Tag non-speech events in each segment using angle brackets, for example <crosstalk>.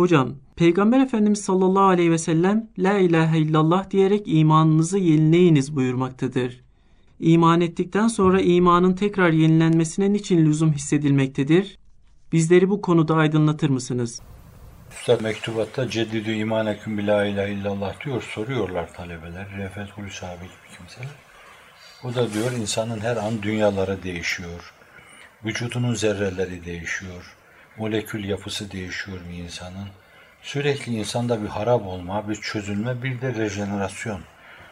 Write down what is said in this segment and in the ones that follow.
Hocam, Peygamber Efendimiz sallallahu aleyhi ve sellem La ilahe illallah diyerek imanınızı yenileyiniz buyurmaktadır. İman ettikten sonra imanın tekrar yenilenmesine niçin lüzum hissedilmektedir? Bizleri bu konuda aydınlatır mısınız? Üstad mektubatta ceddidü imaneküm bi la ilahe illallah diyor, soruyorlar talebeler, Refet Hulusi abi gibi kimseler. O da diyor insanın her an dünyaları değişiyor. Vücudunun zerreleri değişiyor. Molekül yapısı değişiyor bir insanın. Sürekli insanda bir harap olma, bir çözülme, bir de rejenerasyon.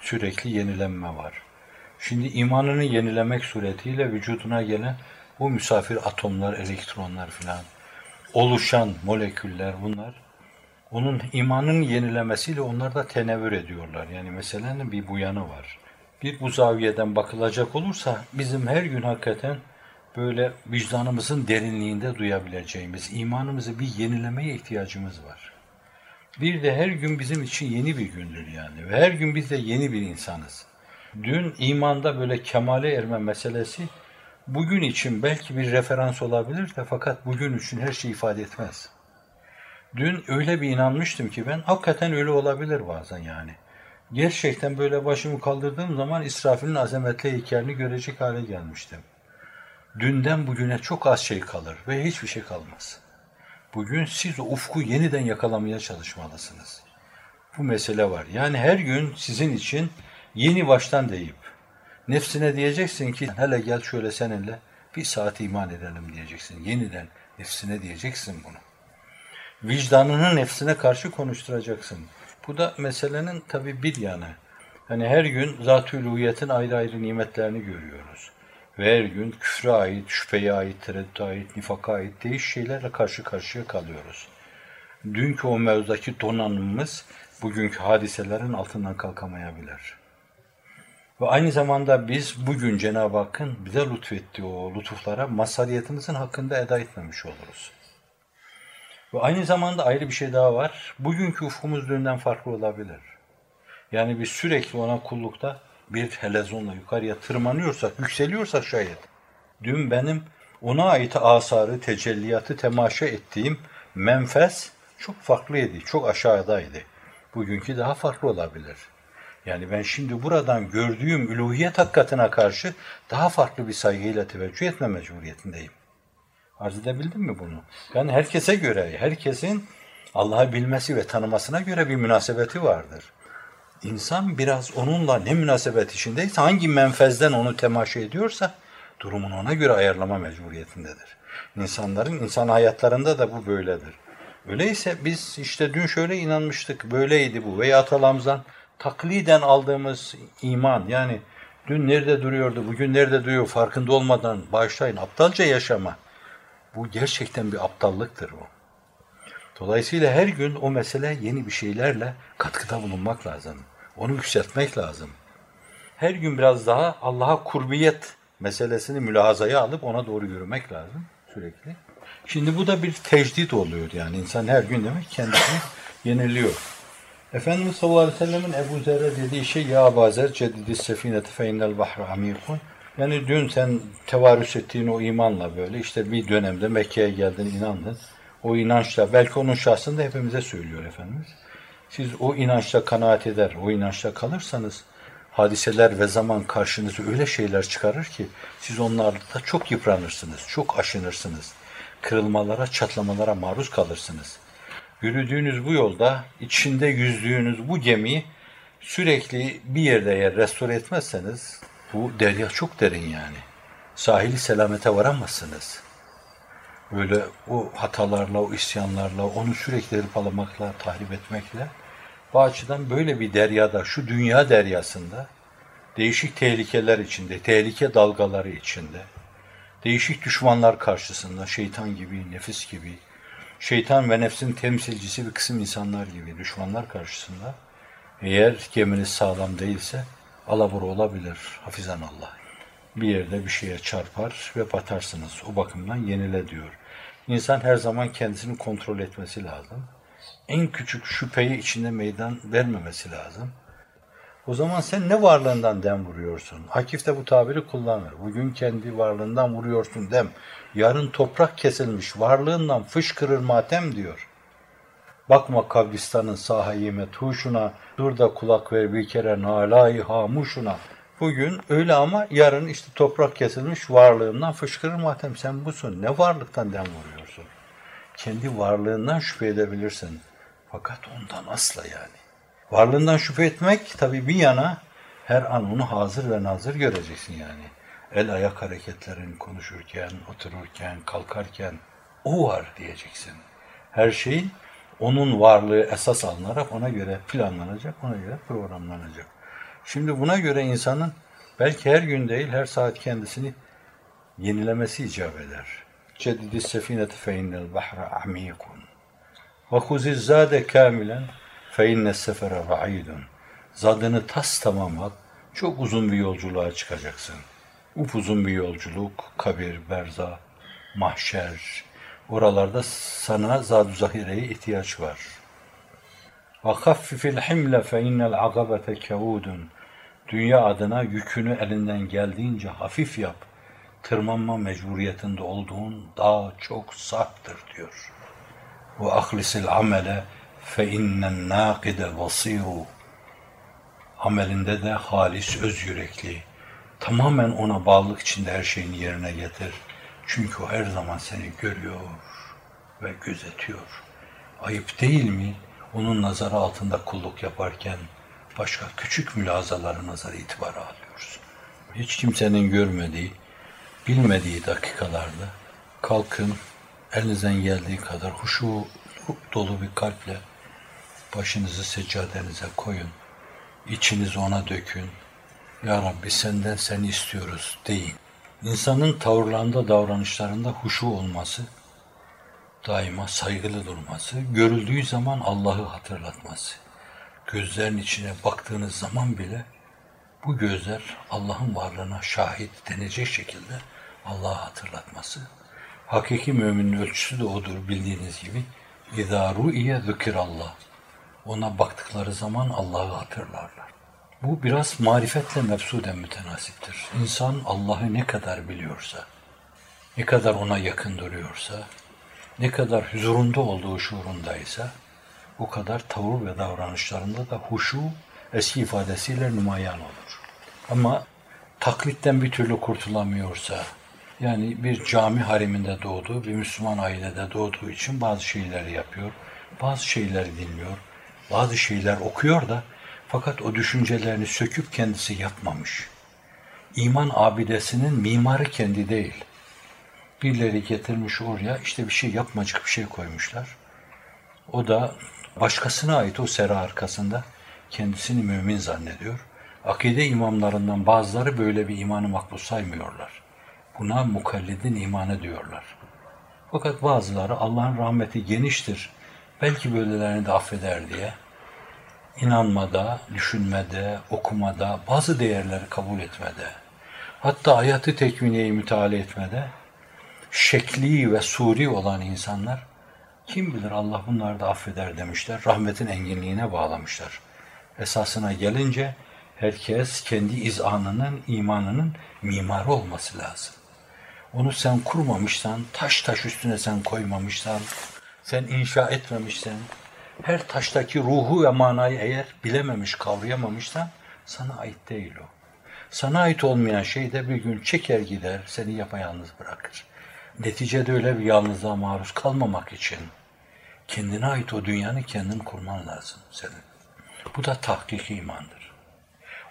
Sürekli yenilenme var. Şimdi imanını yenilemek suretiyle vücuduna gelen bu misafir atomlar, elektronlar filan, oluşan moleküller bunlar, onun imanın yenilemesiyle onlar da tenevvür ediyorlar. Yani meselenin bir bu yanı var. Bir bu zaviyeden bakılacak olursa bizim her gün hakikaten böyle vicdanımızın derinliğinde duyabileceğimiz, imanımızı bir yenilemeye ihtiyacımız var. Bir de her gün bizim için yeni bir gündür yani ve her gün biz de yeni bir insanız. Dün imanda böyle kemale erme meselesi bugün için belki bir referans olabilir de fakat bugün için her şey ifade etmez. Dün öyle bir inanmıştım ki ben hakikaten öyle olabilir bazen yani. Gerçekten böyle başımı kaldırdığım zaman İsrafil'in azametli heykelini görecek hale gelmiştim. Dünden bugüne çok az şey kalır ve hiçbir şey kalmaz. Bugün siz ufku yeniden yakalamaya çalışmalısınız. Bu mesele var. Yani her gün sizin için yeni baştan deyip nefsine diyeceksin ki hele gel şöyle seninle bir saat iman edelim diyeceksin. Yeniden nefsine diyeceksin bunu. Vicdanını nefsine karşı konuşturacaksın. Bu da meselenin tabi bir yanı. Hani her gün zat-ı ayrı ayrı nimetlerini görüyoruz. Ve her gün küfre ait, şüpheye ait, tereddüte ait, nifaka ait değiş şeylerle karşı karşıya kalıyoruz. Dünkü o mevzudaki donanımımız bugünkü hadiselerin altından kalkamayabilir. Ve aynı zamanda biz bugün Cenab-ı Hakk'ın bize lütfettiği o lütuflara mazhariyetimizin hakkında eda etmemiş oluruz. Ve aynı zamanda ayrı bir şey daha var. Bugünkü ufkumuz dünden farklı olabilir. Yani biz sürekli ona kullukta bir helezonla yukarıya tırmanıyorsak, yükseliyorsak şayet. Dün benim ona ait asarı, tecelliyatı temaşa ettiğim menfes çok farklıydı, çok aşağıdaydı. Bugünkü daha farklı olabilir. Yani ben şimdi buradan gördüğüm üluhiyet hakikatine karşı daha farklı bir saygıyla teveccüh etme mecburiyetindeyim. Arz edebildim mi bunu? Yani herkese göre, herkesin Allah'ı bilmesi ve tanımasına göre bir münasebeti vardır. İnsan biraz onunla ne münasebet içindeyse, hangi menfezden onu temaşa ediyorsa, durumunu ona göre ayarlama mecburiyetindedir. İnsanların, insan hayatlarında da bu böyledir. Öyleyse biz işte dün şöyle inanmıştık, böyleydi bu veya atalamızdan takliden aldığımız iman, yani dün nerede duruyordu, bugün nerede duruyor farkında olmadan başlayın aptalca yaşama. Bu gerçekten bir aptallıktır bu. Dolayısıyla her gün o mesele yeni bir şeylerle katkıda bulunmak lazım. Onu yükseltmek lazım. Her gün biraz daha Allah'a kurbiyet meselesini mülahazaya alıp ona doğru yürümek lazım sürekli. Şimdi bu da bir tecdit oluyor yani insan her gün demek kendisini <laughs> yeniliyor. Efendimiz sallallahu aleyhi ve sellemin Ebu Zer'e dediği şey ya Abazer ceddidi sefineti fe innel bahru amikun yani dün sen tevarüs ettiğin o imanla böyle işte bir dönemde Mekke'ye geldin, inandın. O inançla, belki onun şahsında hepimize söylüyor Efendimiz. Siz o inançla kanaat eder, o inançla kalırsanız hadiseler ve zaman karşınıza öyle şeyler çıkarır ki siz onlarla çok yıpranırsınız, çok aşınırsınız. Kırılmalara, çatlamalara maruz kalırsınız. Yürüdüğünüz bu yolda, içinde yüzdüğünüz bu gemiyi sürekli bir yerde eğer restore etmezseniz bu derya çok derin yani. Sahili selamete varamazsınız. Böyle o hatalarla, o isyanlarla, onu sürekli hırpalamakla, tahrip etmekle. Bu açıdan böyle bir deryada, şu dünya deryasında, değişik tehlikeler içinde, tehlike dalgaları içinde, değişik düşmanlar karşısında, şeytan gibi, nefis gibi, şeytan ve nefsin temsilcisi bir kısım insanlar gibi düşmanlar karşısında, eğer geminiz sağlam değilse, alabora olabilir hafizan Allah. Bir yerde bir şeye çarpar ve batarsınız. O bakımdan yenile diyor. İnsan her zaman kendisini kontrol etmesi lazım. En küçük şüpheyi içinde meydan vermemesi lazım. O zaman sen ne varlığından dem vuruyorsun? Akif de bu tabiri kullanır. Bugün kendi varlığından vuruyorsun dem. Yarın toprak kesilmiş, varlığından fışkırır matem diyor. Bakma kabristanın sahayime tuşuna, dur da kulak ver bir kere nalayı hamuşuna. Bugün öyle ama yarın işte toprak kesilmiş varlığından fışkırır matem sen busun. Ne varlıktan dem vuruyorsun? Kendi varlığından şüphe edebilirsin. Fakat ondan asla yani. Varlığından şüphe etmek tabii bir yana her an onu hazır ve nazır göreceksin yani. El ayak hareketlerin konuşurken, otururken, kalkarken o var diyeceksin. Her şeyin onun varlığı esas alınarak ona göre planlanacak, ona göre programlanacak. Şimdi buna göre insanın belki her gün değil her saat kendisini yenilemesi icap eder. Cedidi sefineti fe innel bahra amikun. Ve huziz zade kamilen fe innes sefere ba'idun. Zadını tas tamam al, çok uzun bir yolculuğa çıkacaksın. Upuzun bir yolculuk, kabir, berza, mahşer. Oralarda sana zadu zahireye ihtiyaç var. Ve haffifil himle fe innel agabete kevudun. Dünya adına yükünü elinden geldiğince hafif yap. Tırmanma mecburiyetinde olduğun daha çok sarptır diyor. Ve ahlisil amele fe innen nâkide basiru. Amelinde de halis öz yürekli. Tamamen ona bağlılık içinde her şeyini yerine getir. Çünkü o her zaman seni görüyor ve gözetiyor. Ayıp değil mi? Onun nazarı altında kulluk yaparken başka küçük mülazaları nazar itibarı alıyoruz. Hiç kimsenin görmediği, bilmediği dakikalarda kalkın elinizden geldiği kadar huşu dolu bir kalple başınızı seccadenize koyun. İçinizi ona dökün. Ya Rabbi senden seni istiyoruz deyin. İnsanın tavırlarında, davranışlarında huşu olması, daima saygılı durması, görüldüğü zaman Allah'ı hatırlatması. Gözlerin içine baktığınız zaman bile bu gözler Allah'ın varlığına şahit denecek şekilde Allah'ı hatırlatması. Hakiki müminin ölçüsü de odur bildiğiniz gibi. İzâ ru'iye zükirallah. Ona baktıkları zaman Allah'ı hatırlarlar. Bu biraz marifetle mefsuden mütenasiptir. İnsan Allah'ı ne kadar biliyorsa, ne kadar ona yakın duruyorsa, ne kadar huzurunda olduğu şuurundaysa, o kadar tavır ve davranışlarında da huşu eski ifadesiyle numayan olur. Ama taklitten bir türlü kurtulamıyorsa, yani bir cami hariminde doğduğu, bir Müslüman ailede doğduğu için bazı şeyleri yapıyor, bazı şeyleri dinliyor, bazı şeyler okuyor da fakat o düşüncelerini söküp kendisi yapmamış. İman abidesinin mimarı kendi değil. Birileri getirmiş oraya işte bir şey yapmacık bir şey koymuşlar. O da başkasına ait o sera arkasında kendisini mümin zannediyor. Akide imamlarından bazıları böyle bir imanı makbul saymıyorlar. Buna mukallidin imanı diyorlar. Fakat bazıları Allah'ın rahmeti geniştir. Belki böylelerini de affeder diye inanmada, düşünmede, okumada, bazı değerleri kabul etmede, hatta hayatı tekviniyeyi müteala etmede, şekli ve suri olan insanlar, kim bilir Allah bunları da affeder demişler, rahmetin enginliğine bağlamışlar. Esasına gelince, herkes kendi izanının, imanının mimarı olması lazım. Onu sen kurmamışsan, taş taş üstüne sen koymamışsan, sen inşa etmemişsen, her taştaki ruhu ve manayı eğer bilememiş, kavrayamamışsan sana ait değil o. Sana ait olmayan şey de bir gün çeker gider, seni yapayalnız bırakır. Neticede öyle bir yalnızlığa maruz kalmamak için kendine ait o dünyanı kendin kurman lazım senin. Bu da tahkik imandır.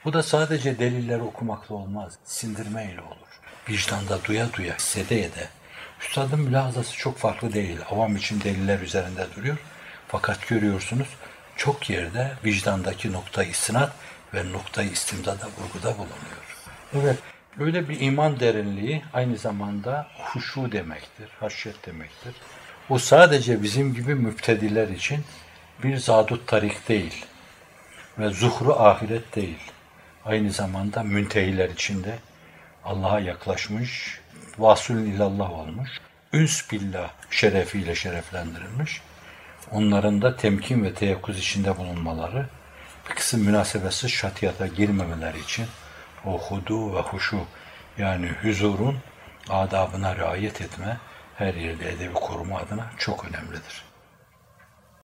Bu da sadece delilleri okumakla olmaz, sindirmeyle olur. Vicdanda duya duya, hissede de. Üstadın mülazası çok farklı değil. Avam için deliller üzerinde duruyor. Fakat görüyorsunuz çok yerde vicdandaki nokta istinat ve nokta istimdada vurguda bulunuyor. Evet, böyle bir iman derinliği aynı zamanda huşu demektir, haşyet demektir. Bu sadece bizim gibi müptediler için bir zadut tarik değil ve zuhru ahiret değil. Aynı zamanda müntehiler içinde Allah'a yaklaşmış, vasülün ilallah olmuş, üns billah şerefiyle şereflendirilmiş onların da temkin ve teyakkuz içinde bulunmaları, bir kısım münasebetsiz şatiyata girmemeleri için o hudu ve huşu yani huzurun adabına riayet etme her yerde edebi koruma adına çok önemlidir.